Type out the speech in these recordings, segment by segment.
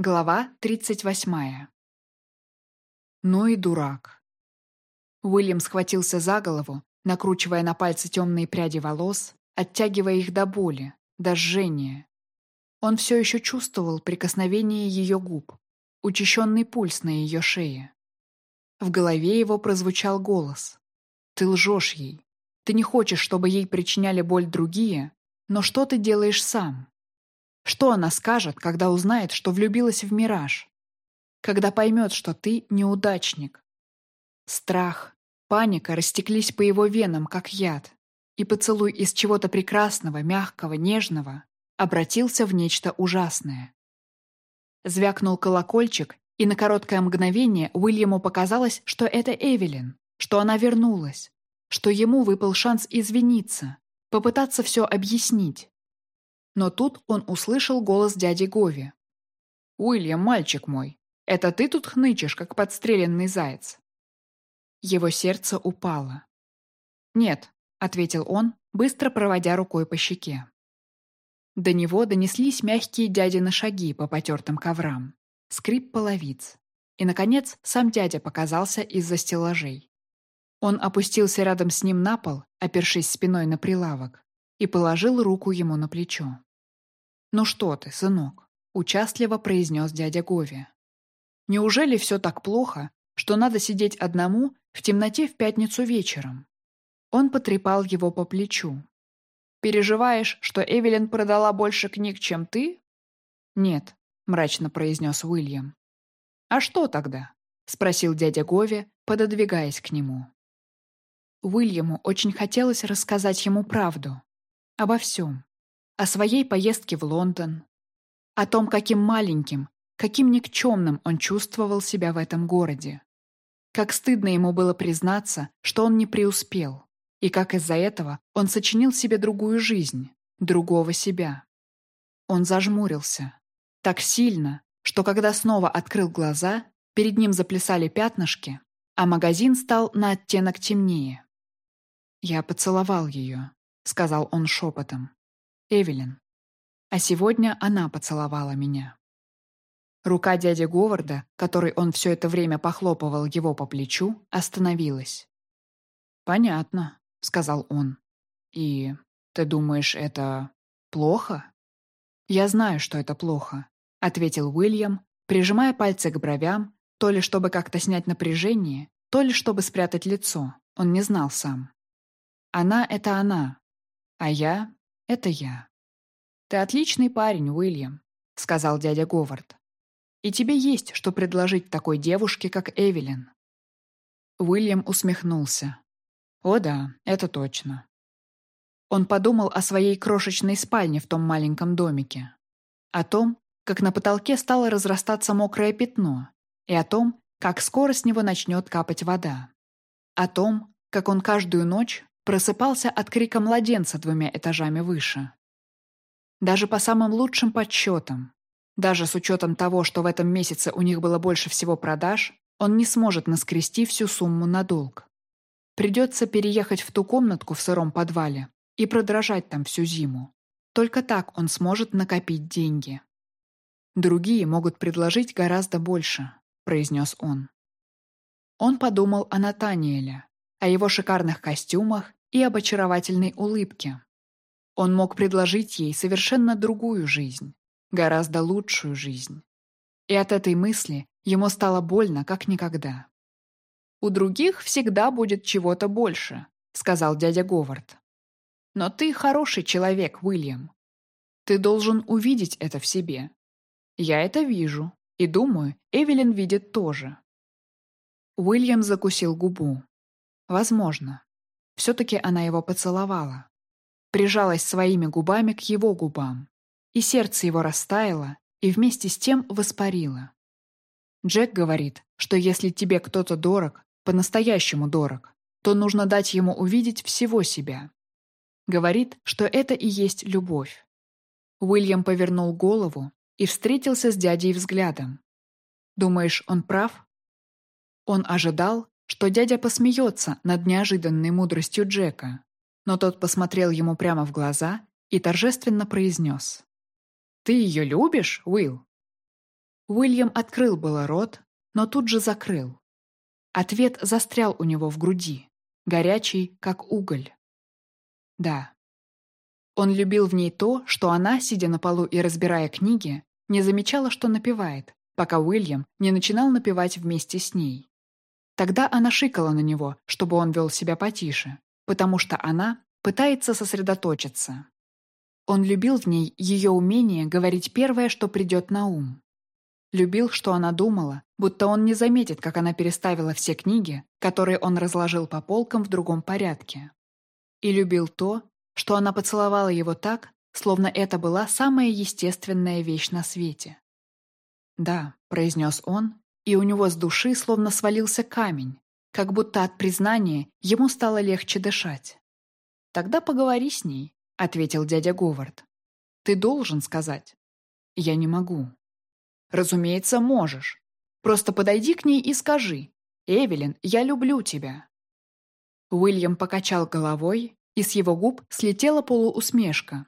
Глава 38. Ну и дурак. Уильям схватился за голову, накручивая на пальцы темные пряди волос, оттягивая их до боли, до жжения. Он все еще чувствовал прикосновение ее губ, учащенный пульс на ее шее. В голове его прозвучал голос. «Ты лжешь ей. Ты не хочешь, чтобы ей причиняли боль другие, но что ты делаешь сам?» Что она скажет, когда узнает, что влюбилась в мираж? Когда поймет, что ты неудачник? Страх, паника растеклись по его венам, как яд, и поцелуй из чего-то прекрасного, мягкого, нежного обратился в нечто ужасное. Звякнул колокольчик, и на короткое мгновение Уильяму показалось, что это Эвелин, что она вернулась, что ему выпал шанс извиниться, попытаться все объяснить. Но тут он услышал голос дяди Гови. «Уильям, мальчик мой, это ты тут хнычешь, как подстреленный заяц?» Его сердце упало. «Нет», — ответил он, быстро проводя рукой по щеке. До него донеслись мягкие дядины шаги по потертым коврам, скрип половиц. И, наконец, сам дядя показался из-за стеллажей. Он опустился рядом с ним на пол, опершись спиной на прилавок, и положил руку ему на плечо. «Ну что ты, сынок?» — участливо произнес дядя Гови. «Неужели все так плохо, что надо сидеть одному в темноте в пятницу вечером?» Он потрепал его по плечу. «Переживаешь, что Эвелин продала больше книг, чем ты?» «Нет», — мрачно произнес Уильям. «А что тогда?» — спросил дядя Гови, пододвигаясь к нему. Уильяму очень хотелось рассказать ему правду. Обо всем о своей поездке в Лондон, о том, каким маленьким, каким никчемным он чувствовал себя в этом городе. Как стыдно ему было признаться, что он не преуспел, и как из-за этого он сочинил себе другую жизнь, другого себя. Он зажмурился. Так сильно, что когда снова открыл глаза, перед ним заплясали пятнышки, а магазин стал на оттенок темнее. «Я поцеловал ее», — сказал он шепотом. Эвелин. А сегодня она поцеловала меня. Рука дяди Говарда, которой он все это время похлопывал его по плечу, остановилась. «Понятно», — сказал он. «И ты думаешь, это плохо?» «Я знаю, что это плохо», — ответил Уильям, прижимая пальцы к бровям, то ли чтобы как-то снять напряжение, то ли чтобы спрятать лицо. Он не знал сам. «Она — это она, а я это я. «Ты отличный парень, Уильям», — сказал дядя Говард. «И тебе есть, что предложить такой девушке, как Эвелин». Уильям усмехнулся. «О да, это точно». Он подумал о своей крошечной спальне в том маленьком домике. О том, как на потолке стало разрастаться мокрое пятно, и о том, как скоро с него начнет капать вода. О том, как он каждую ночь просыпался от крика младенца двумя этажами выше. Даже по самым лучшим подсчетам, даже с учетом того, что в этом месяце у них было больше всего продаж, он не сможет наскрести всю сумму на долг. Придется переехать в ту комнатку в сыром подвале и продрожать там всю зиму. Только так он сможет накопить деньги. «Другие могут предложить гораздо больше», — произнес он. Он подумал о Натаниэле, о его шикарных костюмах и об очаровательной улыбке. Он мог предложить ей совершенно другую жизнь, гораздо лучшую жизнь. И от этой мысли ему стало больно, как никогда. «У других всегда будет чего-то больше», — сказал дядя Говард. «Но ты хороший человек, Уильям. Ты должен увидеть это в себе. Я это вижу, и думаю, Эвелин видит тоже». Уильям закусил губу. «Возможно. Все-таки она его поцеловала. Прижалась своими губами к его губам. И сердце его растаяло, и вместе с тем воспарило. Джек говорит, что если тебе кто-то дорог, по-настоящему дорог, то нужно дать ему увидеть всего себя. Говорит, что это и есть любовь. Уильям повернул голову и встретился с дядей взглядом. Думаешь, он прав? Он ожидал, что дядя посмеется над неожиданной мудростью Джека, но тот посмотрел ему прямо в глаза и торжественно произнес. «Ты ее любишь, Уилл?» Уильям открыл было рот, но тут же закрыл. Ответ застрял у него в груди, горячий, как уголь. Да. Он любил в ней то, что она, сидя на полу и разбирая книги, не замечала, что напевает, пока Уильям не начинал напевать вместе с ней. Тогда она шикала на него, чтобы он вел себя потише, потому что она пытается сосредоточиться. Он любил в ней ее умение говорить первое, что придет на ум. Любил, что она думала, будто он не заметит, как она переставила все книги, которые он разложил по полкам в другом порядке. И любил то, что она поцеловала его так, словно это была самая естественная вещь на свете. «Да», — произнес он, и у него с души словно свалился камень, как будто от признания ему стало легче дышать. «Тогда поговори с ней», — ответил дядя Говард. «Ты должен сказать». «Я не могу». «Разумеется, можешь. Просто подойди к ней и скажи. Эвелин, я люблю тебя». Уильям покачал головой, и с его губ слетела полуусмешка.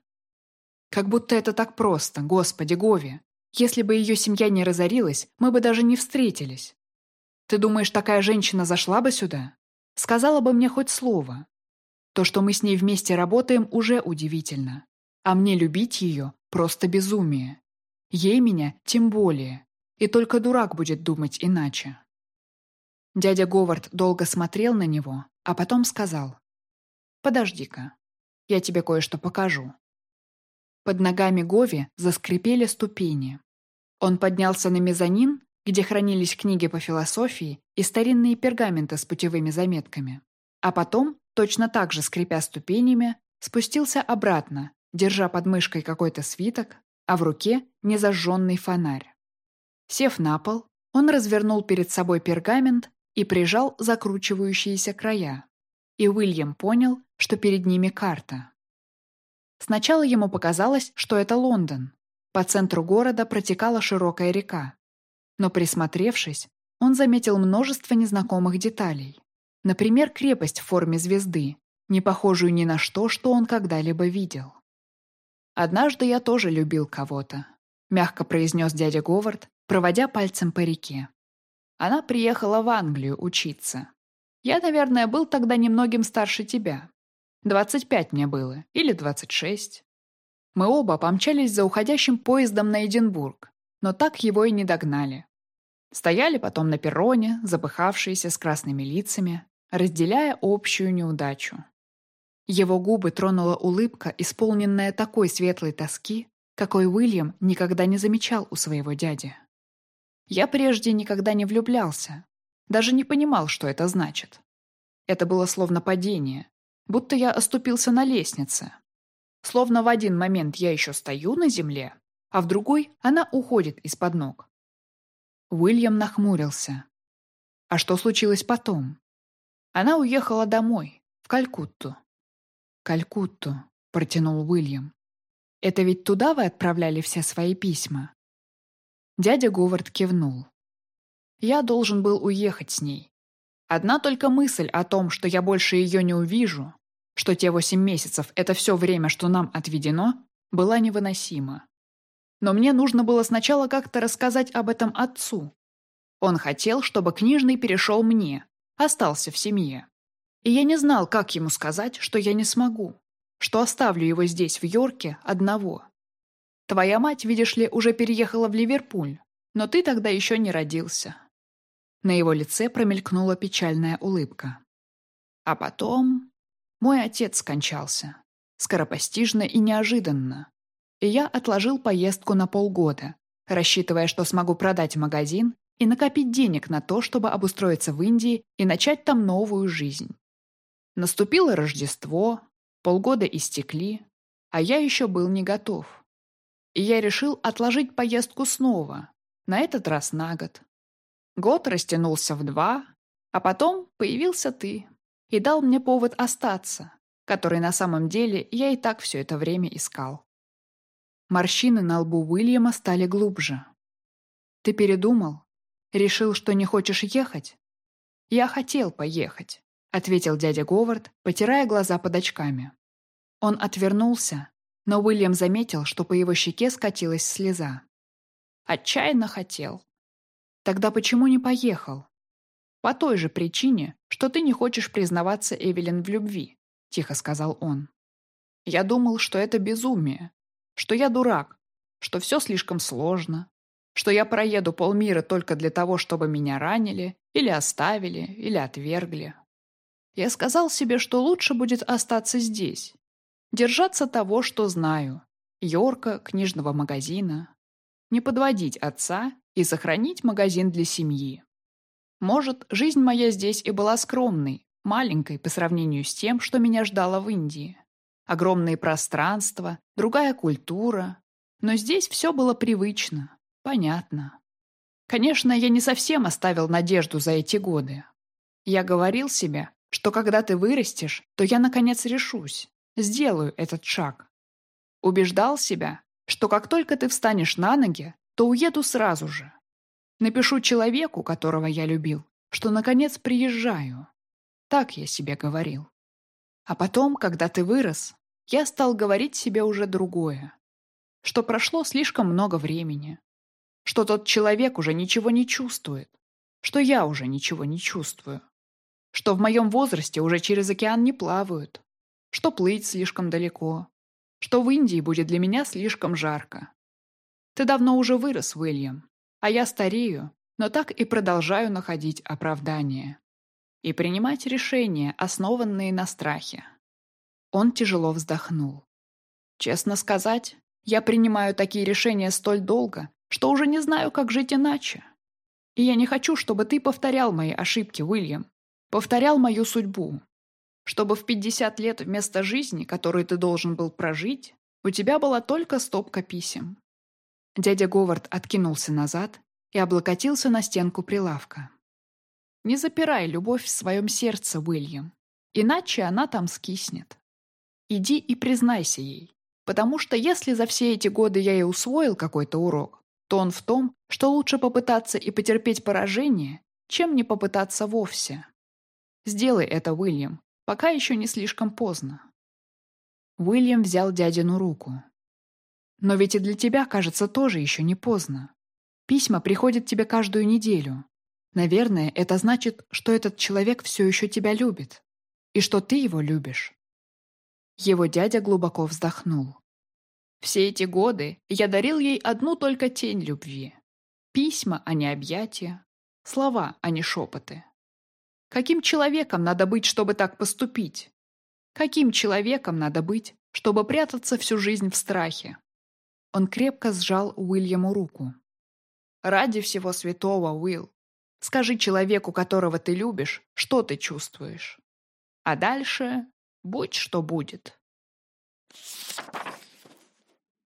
Как будто это так просто, господи, Гови. Если бы ее семья не разорилась, мы бы даже не встретились. Ты думаешь, такая женщина зашла бы сюда? Сказала бы мне хоть слово. То, что мы с ней вместе работаем, уже удивительно. А мне любить ее – просто безумие. Ей меня тем более. И только дурак будет думать иначе. Дядя Говард долго смотрел на него, а потом сказал. «Подожди-ка, я тебе кое-что покажу». Под ногами Гови заскрипели ступени. Он поднялся на мезонин, где хранились книги по философии и старинные пергаменты с путевыми заметками. А потом, точно так же скрипя ступенями, спустился обратно, держа под мышкой какой-то свиток, а в руке незажженный фонарь. Сев на пол, он развернул перед собой пергамент и прижал закручивающиеся края. И Уильям понял, что перед ними карта. Сначала ему показалось, что это Лондон. По центру города протекала широкая река. Но присмотревшись, он заметил множество незнакомых деталей. Например, крепость в форме звезды, не похожую ни на что, что он когда-либо видел. «Однажды я тоже любил кого-то», — мягко произнес дядя Говард, проводя пальцем по реке. Она приехала в Англию учиться. Я, наверное, был тогда немногим старше тебя. Двадцать пять мне было, или двадцать шесть. Мы оба помчались за уходящим поездом на Эдинбург, но так его и не догнали. Стояли потом на перроне, запыхавшиеся с красными лицами, разделяя общую неудачу. Его губы тронула улыбка, исполненная такой светлой тоски, какой Уильям никогда не замечал у своего дяди. Я прежде никогда не влюблялся, даже не понимал, что это значит. Это было словно падение, будто я оступился на лестнице. Словно в один момент я еще стою на земле, а в другой она уходит из-под ног. Уильям нахмурился. А что случилось потом? Она уехала домой, в Калькутту. «Калькутту», — протянул Уильям. «Это ведь туда вы отправляли все свои письма?» Дядя Говард кивнул. «Я должен был уехать с ней. Одна только мысль о том, что я больше ее не увижу, что те восемь месяцев – это все время, что нам отведено, была невыносима. Но мне нужно было сначала как-то рассказать об этом отцу. Он хотел, чтобы книжный перешел мне, остался в семье. И я не знал, как ему сказать, что я не смогу, что оставлю его здесь, в Йорке, одного. Твоя мать, видишь ли, уже переехала в Ливерпуль, но ты тогда еще не родился». На его лице промелькнула печальная улыбка. А потом... Мой отец скончался. Скоропостижно и неожиданно. И я отложил поездку на полгода, рассчитывая, что смогу продать магазин и накопить денег на то, чтобы обустроиться в Индии и начать там новую жизнь. Наступило Рождество, полгода истекли, а я еще был не готов. И я решил отложить поездку снова, на этот раз на год. Год растянулся в два, а потом появился ты и дал мне повод остаться, который на самом деле я и так все это время искал. Морщины на лбу Уильяма стали глубже. «Ты передумал? Решил, что не хочешь ехать?» «Я хотел поехать», — ответил дядя Говард, потирая глаза под очками. Он отвернулся, но Уильям заметил, что по его щеке скатилась слеза. Отчаянно хотел. Тогда почему не поехал? По той же причине, что ты не хочешь признаваться Эвелин в любви, тихо сказал он. Я думал, что это безумие, что я дурак, что все слишком сложно, что я проеду полмира только для того, чтобы меня ранили, или оставили, или отвергли. Я сказал себе, что лучше будет остаться здесь, держаться того, что знаю, Йорка, книжного магазина, не подводить отца и сохранить магазин для семьи. Может, жизнь моя здесь и была скромной, маленькой по сравнению с тем, что меня ждало в Индии. Огромные пространства, другая культура. Но здесь все было привычно, понятно. Конечно, я не совсем оставил надежду за эти годы. Я говорил себе, что когда ты вырастешь, то я наконец решусь, сделаю этот шаг. Убеждал себя, что как только ты встанешь на ноги, то уеду сразу же. Напишу человеку, которого я любил, что наконец приезжаю. Так я себе говорил. А потом, когда ты вырос, я стал говорить себе уже другое. Что прошло слишком много времени. Что тот человек уже ничего не чувствует. Что я уже ничего не чувствую. Что в моем возрасте уже через океан не плавают. Что плыть слишком далеко. Что в Индии будет для меня слишком жарко. Ты давно уже вырос, Уильям. А я старею, но так и продолжаю находить оправдание и принимать решения, основанные на страхе. Он тяжело вздохнул. Честно сказать, я принимаю такие решения столь долго, что уже не знаю, как жить иначе. И я не хочу, чтобы ты повторял мои ошибки, Уильям. Повторял мою судьбу. Чтобы в 50 лет вместо жизни, которую ты должен был прожить, у тебя была только стопка писем. Дядя Говард откинулся назад и облокотился на стенку прилавка. Не запирай любовь в своем сердце, Уильям, иначе она там скиснет. Иди и признайся ей, потому что если за все эти годы я и усвоил какой-то урок, то он в том, что лучше попытаться и потерпеть поражение, чем не попытаться вовсе. Сделай это, Уильям, пока еще не слишком поздно. Уильям взял дядину руку. Но ведь и для тебя, кажется, тоже еще не поздно. Письма приходят тебе каждую неделю, Наверное, это значит, что этот человек все еще тебя любит. И что ты его любишь. Его дядя глубоко вздохнул. Все эти годы я дарил ей одну только тень любви. Письма, а не объятия. Слова, а не шепоты. Каким человеком надо быть, чтобы так поступить? Каким человеком надо быть, чтобы прятаться всю жизнь в страхе? Он крепко сжал Уильяму руку. «Ради всего святого, Уилл, скажи человеку, которого ты любишь, что ты чувствуешь. А дальше будь что будет».